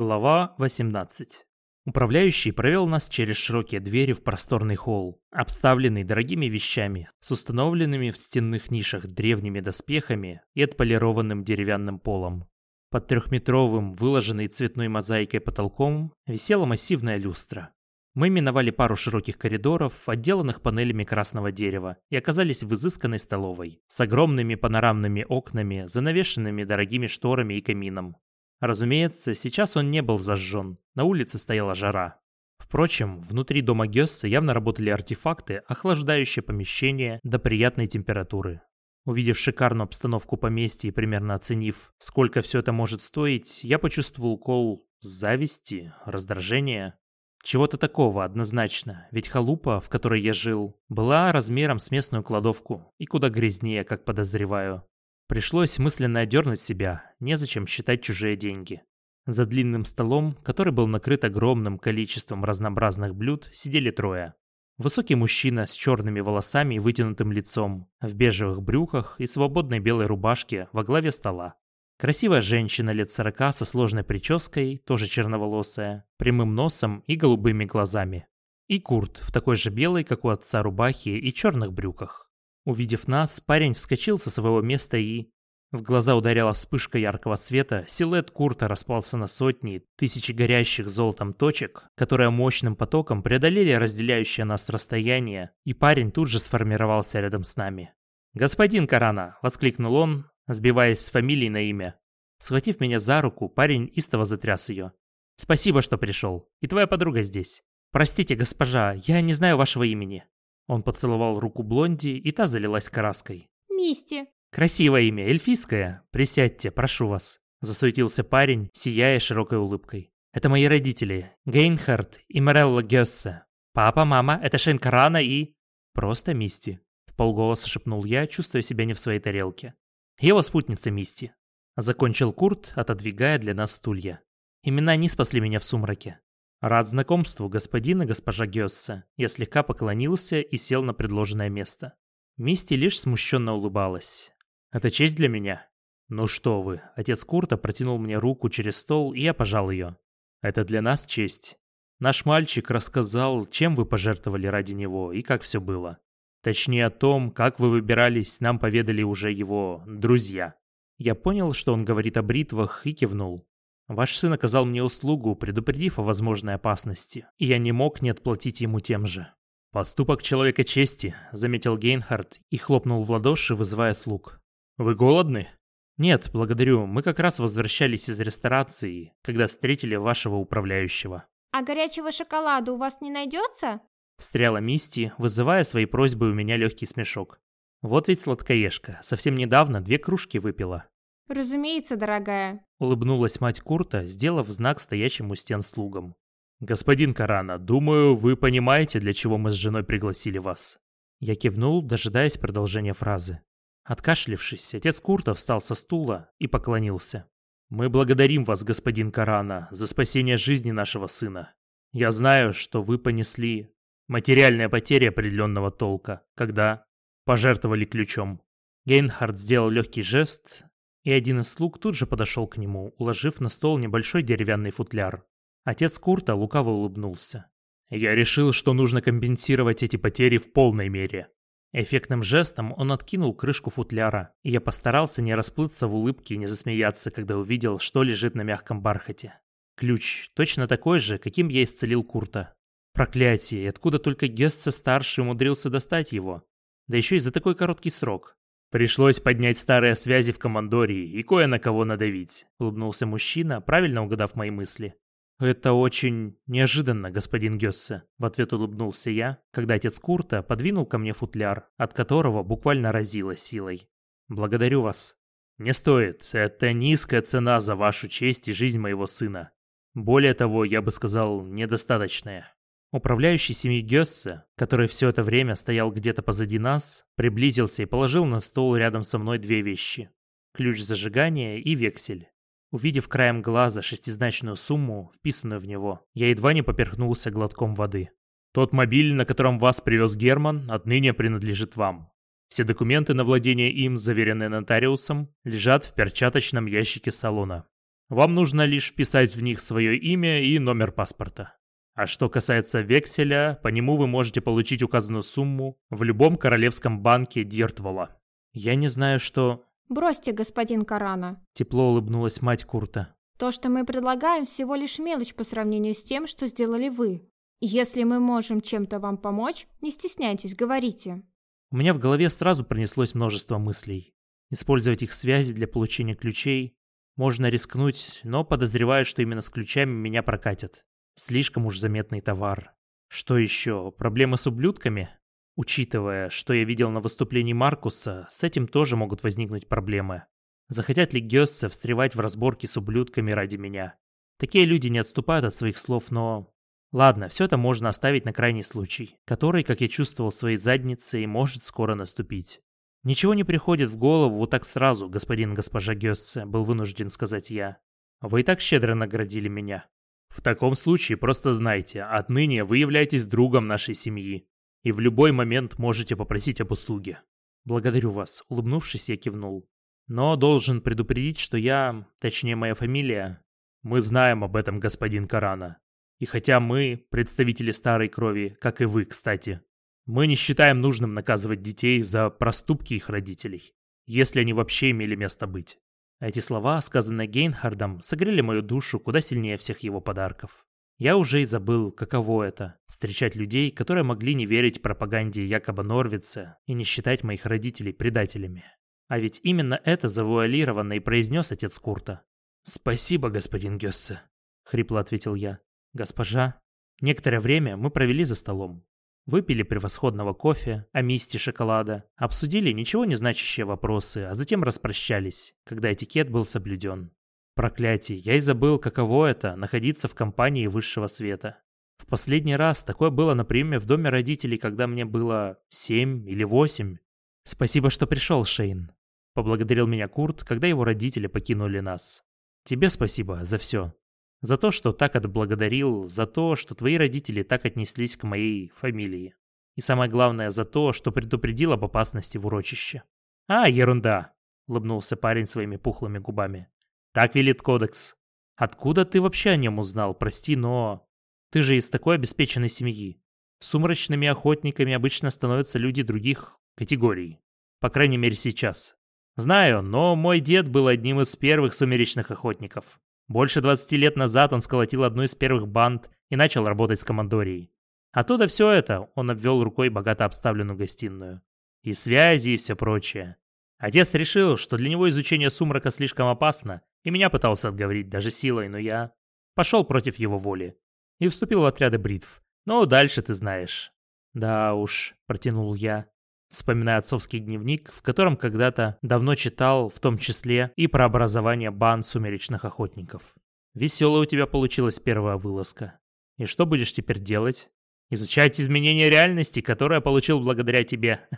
Глава 18. Управляющий провел нас через широкие двери в просторный холл, обставленный дорогими вещами, с установленными в стенных нишах древними доспехами и отполированным деревянным полом. Под трехметровым, выложенной цветной мозаикой потолком, висела массивная люстра. Мы миновали пару широких коридоров, отделанных панелями красного дерева, и оказались в изысканной столовой, с огромными панорамными окнами, занавешенными дорогими шторами и камином. Разумеется, сейчас он не был зажжен, на улице стояла жара. Впрочем, внутри дома Гесса явно работали артефакты, охлаждающие помещение до приятной температуры. Увидев шикарную обстановку поместья и примерно оценив, сколько все это может стоить, я почувствовал укол зависти, раздражения. Чего-то такого однозначно, ведь халупа, в которой я жил, была размером с местную кладовку и куда грязнее, как подозреваю. Пришлось мысленно одернуть себя, незачем считать чужие деньги. За длинным столом, который был накрыт огромным количеством разнообразных блюд, сидели трое. Высокий мужчина с черными волосами и вытянутым лицом, в бежевых брюках и свободной белой рубашке во главе стола. Красивая женщина лет сорока со сложной прической, тоже черноволосая, прямым носом и голубыми глазами. И Курт в такой же белой, как у отца рубахе и черных брюках. Увидев нас, парень вскочил со своего места и... В глаза ударила вспышка яркого света, силуэт Курта распался на сотни, тысячи горящих золотом точек, которые мощным потоком преодолели разделяющее нас расстояние, и парень тут же сформировался рядом с нами. «Господин Карана!» — воскликнул он, сбиваясь с фамилии на имя. Схватив меня за руку, парень истово затряс ее. «Спасибо, что пришел. И твоя подруга здесь. Простите, госпожа, я не знаю вашего имени». Он поцеловал руку Блонди, и та залилась краской. «Мисти». «Красивое имя, эльфийское. Присядьте, прошу вас». Засуетился парень, сияя широкой улыбкой. «Это мои родители, Гейнхард и Морелла Гессе. Папа, мама, это Шейн Карана и...» «Просто Мисти», — в полголоса шепнул я, чувствуя себя не в своей тарелке. Его спутница Мисти. Закончил Курт, отодвигая для нас стулья. Имена не спасли меня в сумраке. Рад знакомству, господин и госпожа Гесса. Я слегка поклонился и сел на предложенное место. Мисти лишь смущенно улыбалась. Это честь для меня. Ну что вы, отец Курта протянул мне руку через стол, и я пожал ее. Это для нас честь. Наш мальчик рассказал, чем вы пожертвовали ради него и как все было. Точнее о том, как вы выбирались, нам поведали уже его друзья. Я понял, что он говорит о бритвах, и кивнул. Ваш сын оказал мне услугу, предупредив о возможной опасности, и я не мог не отплатить ему тем же. «Поступок человека чести», — заметил Гейнхард и хлопнул в ладоши, вызывая слуг. «Вы голодны?» «Нет, благодарю. Мы как раз возвращались из ресторации, когда встретили вашего управляющего». «А горячего шоколада у вас не найдется?» Встряла Мисти, вызывая своей просьбой у меня легкий смешок. Вот ведь сладкоежка, совсем недавно две кружки выпила. «Разумеется, дорогая», — улыбнулась мать Курта, сделав знак стоящим у стен слугам. «Господин Карана, думаю, вы понимаете, для чего мы с женой пригласили вас». Я кивнул, дожидаясь продолжения фразы. Откашлившись, отец Курта встал со стула и поклонился. «Мы благодарим вас, господин Карана, за спасение жизни нашего сына. Я знаю, что вы понесли Материальная потеря определенного толка, когда пожертвовали ключом. Гейнхард сделал легкий жест, и один из слуг тут же подошел к нему, уложив на стол небольшой деревянный футляр. Отец Курта лукаво улыбнулся. «Я решил, что нужно компенсировать эти потери в полной мере». Эффектным жестом он откинул крышку футляра, и я постарался не расплыться в улыбке и не засмеяться, когда увидел, что лежит на мягком бархате. Ключ, точно такой же, каким я исцелил Курта. Проклятие, откуда только Гессе-старший умудрился достать его? Да еще и за такой короткий срок. Пришлось поднять старые связи в командории и кое на кого надавить, улыбнулся мужчина, правильно угадав мои мысли. «Это очень неожиданно, господин Гессе», — в ответ улыбнулся я, когда отец Курта подвинул ко мне футляр, от которого буквально разило силой. «Благодарю вас». «Не стоит. Это низкая цена за вашу честь и жизнь моего сына. Более того, я бы сказал, недостаточная». Управляющий семьей Гессе, который все это время стоял где-то позади нас, приблизился и положил на стол рядом со мной две вещи. Ключ зажигания и вексель. Увидев краем глаза шестизначную сумму, вписанную в него, я едва не поперхнулся глотком воды. «Тот мобиль, на котором вас привез Герман, отныне принадлежит вам. Все документы на владение им, заверенные нотариусом, лежат в перчаточном ящике салона. Вам нужно лишь вписать в них свое имя и номер паспорта. А что касается векселя, по нему вы можете получить указанную сумму в любом королевском банке Диртвола. Я не знаю, что... Бросьте, господин Карана. Тепло улыбнулась мать Курта. То, что мы предлагаем, всего лишь мелочь по сравнению с тем, что сделали вы. Если мы можем чем-то вам помочь, не стесняйтесь, говорите. У меня в голове сразу пронеслось множество мыслей. Использовать их связи для получения ключей можно рискнуть, но подозреваю, что именно с ключами меня прокатят. Слишком уж заметный товар. Что еще? Проблемы с ублюдками? Учитывая, что я видел на выступлении Маркуса, с этим тоже могут возникнуть проблемы. Захотят ли Гёссе встревать в разборки с ублюдками ради меня? Такие люди не отступают от своих слов, но... Ладно, все это можно оставить на крайний случай, который, как я чувствовал своей заднице, и может скоро наступить. «Ничего не приходит в голову вот так сразу, господин госпожа Гёссе», был вынужден сказать я. «Вы и так щедро наградили меня». «В таком случае просто знайте, отныне вы являетесь другом нашей семьи, и в любой момент можете попросить об услуге». «Благодарю вас», — улыбнувшись, я кивнул. «Но должен предупредить, что я, точнее моя фамилия...» «Мы знаем об этом, господин Карана. И хотя мы, представители старой крови, как и вы, кстати, мы не считаем нужным наказывать детей за проступки их родителей, если они вообще имели место быть. Эти слова, сказанные Гейнхардом, согрели мою душу куда сильнее всех его подарков. Я уже и забыл, каково это – встречать людей, которые могли не верить пропаганде якобы Норвица и не считать моих родителей предателями. А ведь именно это завуалированно и произнес отец Курта. «Спасибо, господин Гессе», – хрипло ответил я. «Госпожа». Некоторое время мы провели за столом. Выпили превосходного кофе, о мисте шоколада, обсудили ничего не значащие вопросы, а затем распрощались, когда этикет был соблюден. Проклятие, я и забыл, каково это – находиться в компании высшего света. В последний раз такое было на приеме в доме родителей, когда мне было семь или восемь. Спасибо, что пришел, Шейн. Поблагодарил меня Курт, когда его родители покинули нас. Тебе спасибо за все. За то, что так отблагодарил, за то, что твои родители так отнеслись к моей фамилии. И самое главное, за то, что предупредил об опасности в урочище. «А, ерунда!» — улыбнулся парень своими пухлыми губами. «Так велит кодекс. Откуда ты вообще о нем узнал? Прости, но... Ты же из такой обеспеченной семьи. Сумрачными охотниками обычно становятся люди других категорий. По крайней мере, сейчас. Знаю, но мой дед был одним из первых сумеречных охотников. Больше 20 лет назад он сколотил одну из первых банд и начал работать с командорией. Оттуда все это, он обвел рукой богато обставленную гостиную. И связи, и все прочее. Отец решил, что для него изучение сумрака слишком опасно, и меня пытался отговорить даже силой, но я пошел против его воли и вступил в отряды бритв. Ну, дальше ты знаешь. Да уж, протянул я, вспоминая отцовский дневник, в котором когда-то давно читал, в том числе и про образование банд сумеречных охотников. Веселая у тебя получилась первая вылазка. И что будешь теперь делать? Изучать изменения реальности, которые получил благодаря тебе.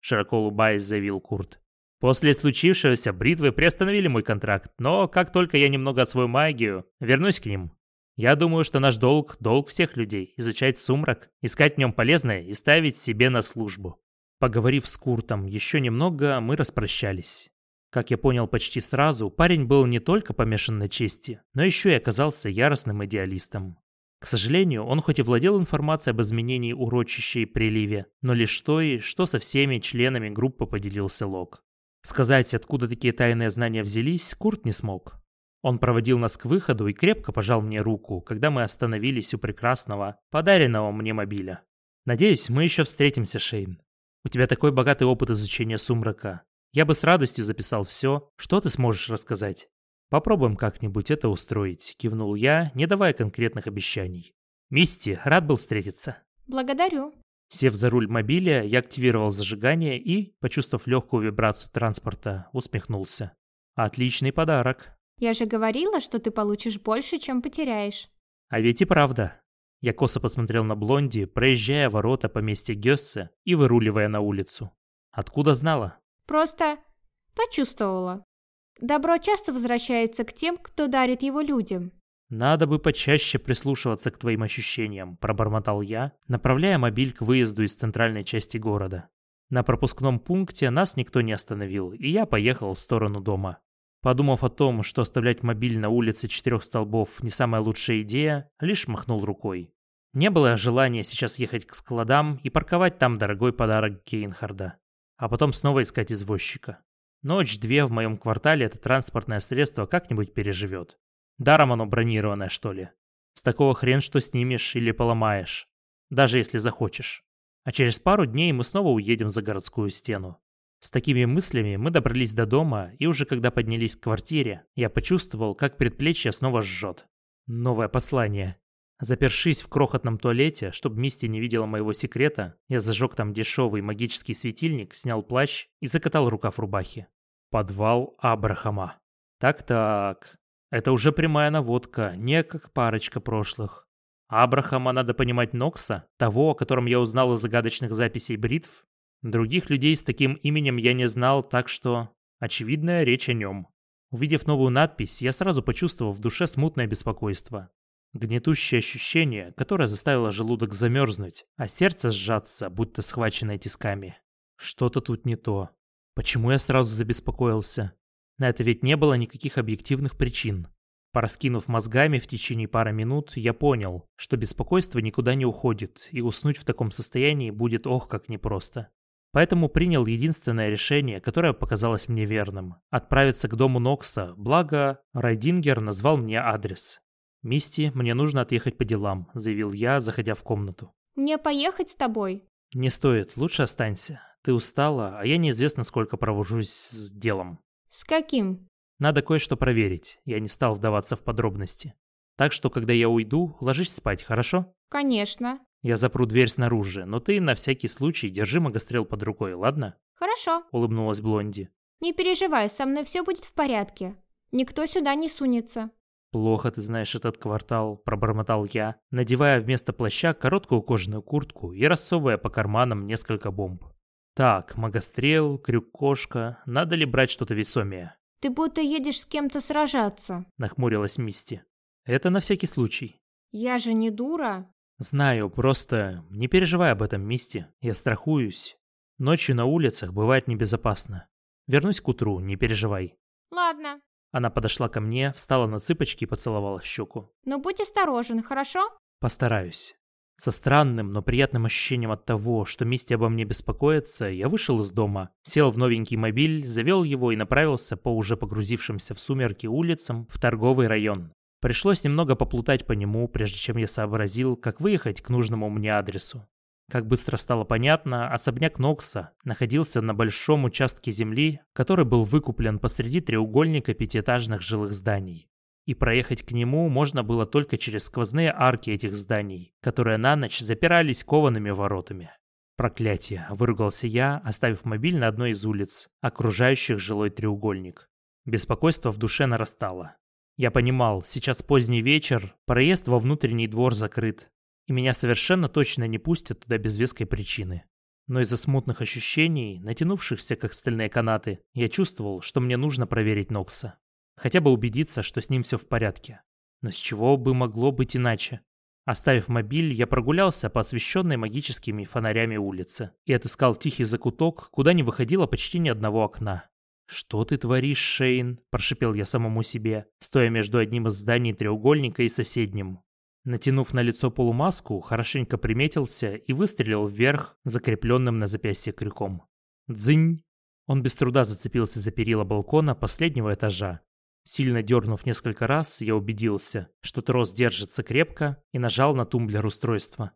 Широко улыбаясь, заявил Курт. После случившегося бритвы приостановили мой контракт, но как только я немного освою магию, вернусь к ним. Я думаю, что наш долг – долг всех людей – изучать сумрак, искать в нем полезное и ставить себе на службу. Поговорив с Куртом еще немного, мы распрощались. Как я понял почти сразу, парень был не только помешан на чести, но еще и оказался яростным идеалистом. К сожалению, он хоть и владел информацией об изменении урочища и приливе, но лишь той, что со всеми членами группы поделился Лок. Сказать, откуда такие тайные знания взялись, Курт не смог. Он проводил нас к выходу и крепко пожал мне руку, когда мы остановились у прекрасного, подаренного мне мобиля. «Надеюсь, мы еще встретимся, Шейн. У тебя такой богатый опыт изучения сумрака. Я бы с радостью записал все, что ты сможешь рассказать. Попробуем как-нибудь это устроить», — кивнул я, не давая конкретных обещаний. «Мисти, рад был встретиться». Благодарю. Сев за руль мобиля, я активировал зажигание и, почувствовав легкую вибрацию транспорта, усмехнулся. «Отличный подарок». Я же говорила, что ты получишь больше, чем потеряешь. А ведь и правда. Я косо посмотрел на Блонди, проезжая ворота поместья Гессе и выруливая на улицу. Откуда знала? Просто почувствовала. Добро часто возвращается к тем, кто дарит его людям. «Надо бы почаще прислушиваться к твоим ощущениям», – пробормотал я, направляя мобиль к выезду из центральной части города. На пропускном пункте нас никто не остановил, и я поехал в сторону дома. Подумав о том, что оставлять мобиль на улице четырех столбов не самая лучшая идея, лишь махнул рукой. Не было желания сейчас ехать к складам и парковать там дорогой подарок Гейнхарда, а потом снова искать извозчика. Ночь-две в моем квартале это транспортное средство как-нибудь переживет. Даром оно бронированное, что ли. С такого хрен что снимешь или поломаешь. Даже если захочешь. А через пару дней мы снова уедем за городскую стену. С такими мыслями мы добрались до дома, и уже когда поднялись к квартире, я почувствовал, как предплечье снова жжет. Новое послание. Запершись в крохотном туалете, чтобы Мисти не видела моего секрета, я зажег там дешевый магический светильник, снял плащ и закатал рукав рубахи. Подвал Абрахама. Так-так. Это уже прямая наводка, не как парочка прошлых. Абрахама надо понимать Нокса, того, о котором я узнал из загадочных записей бритв. Других людей с таким именем я не знал, так что... Очевидная речь о нем. Увидев новую надпись, я сразу почувствовал в душе смутное беспокойство. Гнетущее ощущение, которое заставило желудок замерзнуть, а сердце сжаться, будто схваченное тисками. Что-то тут не то. Почему я сразу забеспокоился? На это ведь не было никаких объективных причин. Пораскинув мозгами в течение пары минут, я понял, что беспокойство никуда не уходит, и уснуть в таком состоянии будет ох как непросто. Поэтому принял единственное решение, которое показалось мне верным – отправиться к дому Нокса, благо Райдингер назвал мне адрес. «Мисти, мне нужно отъехать по делам», — заявил я, заходя в комнату. «Мне поехать с тобой?» «Не стоит, лучше останься. Ты устала, а я неизвестно сколько провожусь с делом». «С каким?» «Надо кое-что проверить. Я не стал вдаваться в подробности. Так что, когда я уйду, ложись спать, хорошо?» «Конечно». «Я запру дверь снаружи, но ты на всякий случай держи магострел под рукой, ладно?» «Хорошо», — улыбнулась Блонди. «Не переживай, со мной все будет в порядке. Никто сюда не сунется». «Плохо ты знаешь этот квартал», — пробормотал я, надевая вместо плаща короткую кожаную куртку и рассовывая по карманам несколько бомб. «Так, магострел, крюк-кошка, надо ли брать что-то весомее?» «Ты будто едешь с кем-то сражаться», — нахмурилась Мисти. «Это на всякий случай». «Я же не дура». «Знаю, просто не переживай об этом, Мисти. Я страхуюсь. Ночью на улицах бывает небезопасно. Вернусь к утру, не переживай». «Ладно». Она подошла ко мне, встала на цыпочки и поцеловала в щеку. «Но будь осторожен, хорошо?» «Постараюсь». Со странным, но приятным ощущением от того, что Мисти обо мне беспокоится, я вышел из дома, сел в новенький мобиль, завел его и направился по уже погрузившимся в сумерки улицам в торговый район. Пришлось немного поплутать по нему, прежде чем я сообразил, как выехать к нужному мне адресу. Как быстро стало понятно, особняк Нокса находился на большом участке земли, который был выкуплен посреди треугольника пятиэтажных жилых зданий. И проехать к нему можно было только через сквозные арки этих зданий, которые на ночь запирались коваными воротами. Проклятие, выругался я, оставив мобиль на одной из улиц, окружающих жилой треугольник. Беспокойство в душе нарастало. Я понимал, сейчас поздний вечер, проезд во внутренний двор закрыт, и меня совершенно точно не пустят туда без веской причины. Но из-за смутных ощущений, натянувшихся как стальные канаты, я чувствовал, что мне нужно проверить Нокса. Хотя бы убедиться, что с ним все в порядке. Но с чего бы могло быть иначе? Оставив мобиль, я прогулялся по освещенной магическими фонарями улице и отыскал тихий закуток, куда не выходило почти ни одного окна. «Что ты творишь, Шейн?» – прошипел я самому себе, стоя между одним из зданий треугольника и соседним. Натянув на лицо полумаску, хорошенько приметился и выстрелил вверх, закрепленным на запястье крюком. Дзынь! Он без труда зацепился за перила балкона последнего этажа. Сильно дернув несколько раз, я убедился, что трос держится крепко и нажал на тумблер устройства.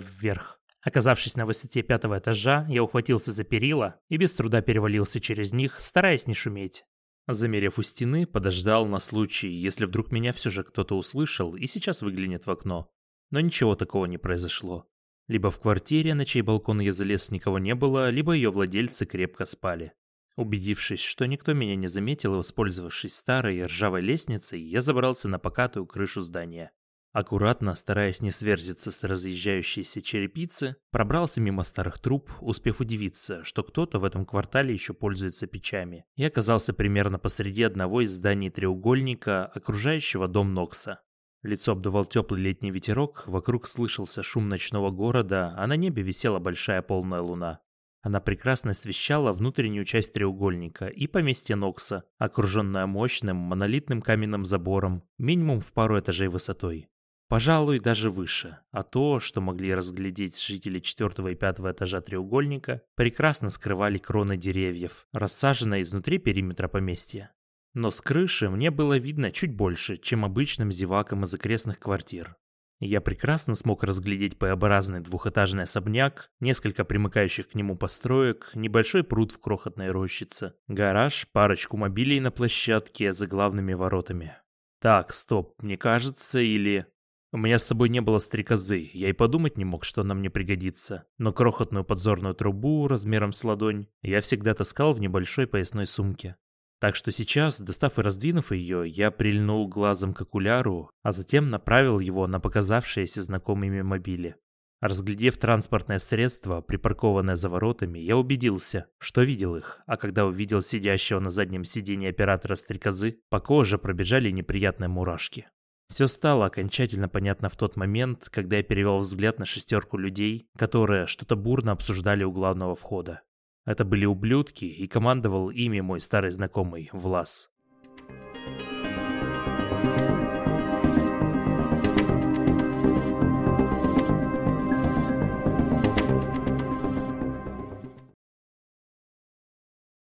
Вверх. Оказавшись на высоте пятого этажа, я ухватился за перила и без труда перевалился через них, стараясь не шуметь. Замерев у стены, подождал на случай, если вдруг меня все же кто-то услышал и сейчас выглянет в окно. Но ничего такого не произошло. Либо в квартире, на чей балкон я залез, никого не было, либо ее владельцы крепко спали. Убедившись, что никто меня не заметил и воспользовавшись старой ржавой лестницей, я забрался на покатую крышу здания. Аккуратно, стараясь не сверзиться с разъезжающейся черепицы, пробрался мимо старых труб, успев удивиться, что кто-то в этом квартале еще пользуется печами, и оказался примерно посреди одного из зданий треугольника, окружающего дом Нокса. Лицо обдувал теплый летний ветерок, вокруг слышался шум ночного города, а на небе висела большая полная луна. Она прекрасно освещала внутреннюю часть треугольника и поместье Нокса, окруженное мощным монолитным каменным забором, минимум в пару этажей высотой. Пожалуй, даже выше, а то, что могли разглядеть жители четвертого и пятого этажа треугольника, прекрасно скрывали кроны деревьев, рассаженные изнутри периметра поместья. Но с крыши мне было видно чуть больше, чем обычным зевакам из окрестных квартир. Я прекрасно смог разглядеть П-образный двухэтажный особняк, несколько примыкающих к нему построек, небольшой пруд в крохотной рощице, гараж, парочку мобилей на площадке за главными воротами. Так, стоп, мне кажется, или... У меня с собой не было стрекозы, я и подумать не мог, что она мне пригодится. Но крохотную подзорную трубу размером с ладонь я всегда таскал в небольшой поясной сумке. Так что сейчас, достав и раздвинув ее, я прильнул глазом к окуляру, а затем направил его на показавшиеся знакомыми мобили. Разглядев транспортное средство, припаркованное за воротами, я убедился, что видел их, а когда увидел сидящего на заднем сиденье оператора стрекозы, по коже пробежали неприятные мурашки. Все стало окончательно понятно в тот момент, когда я перевел взгляд на шестерку людей, которые что-то бурно обсуждали у главного входа. Это были ублюдки, и командовал ими мой старый знакомый, Влас.